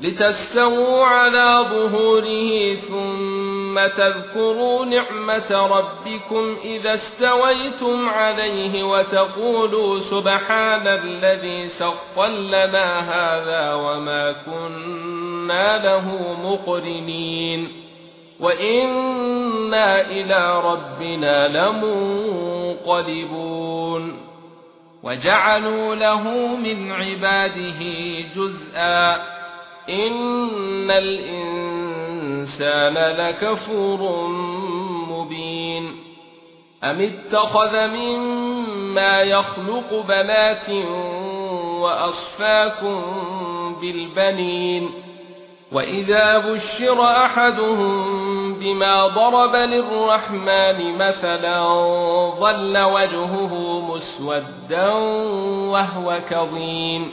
لتستووا على ظهوره ثم تذكروا نعمة ربكم إذا استويتم عليه وتقولوا سبحان الذي سخر لنا هذا وما كنا له مقرنين وإنا إلى ربنا لمنقلبون وجعلوا له من عباده جزءا ان الانسان لكفور مبين ام اتخذ مما يخلق بنات واصفاكم بالبنين واذا بشر احدهم بما ضرب للرحمن مثلا ظل وجهه مسودا وهو كظيم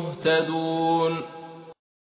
مهتدون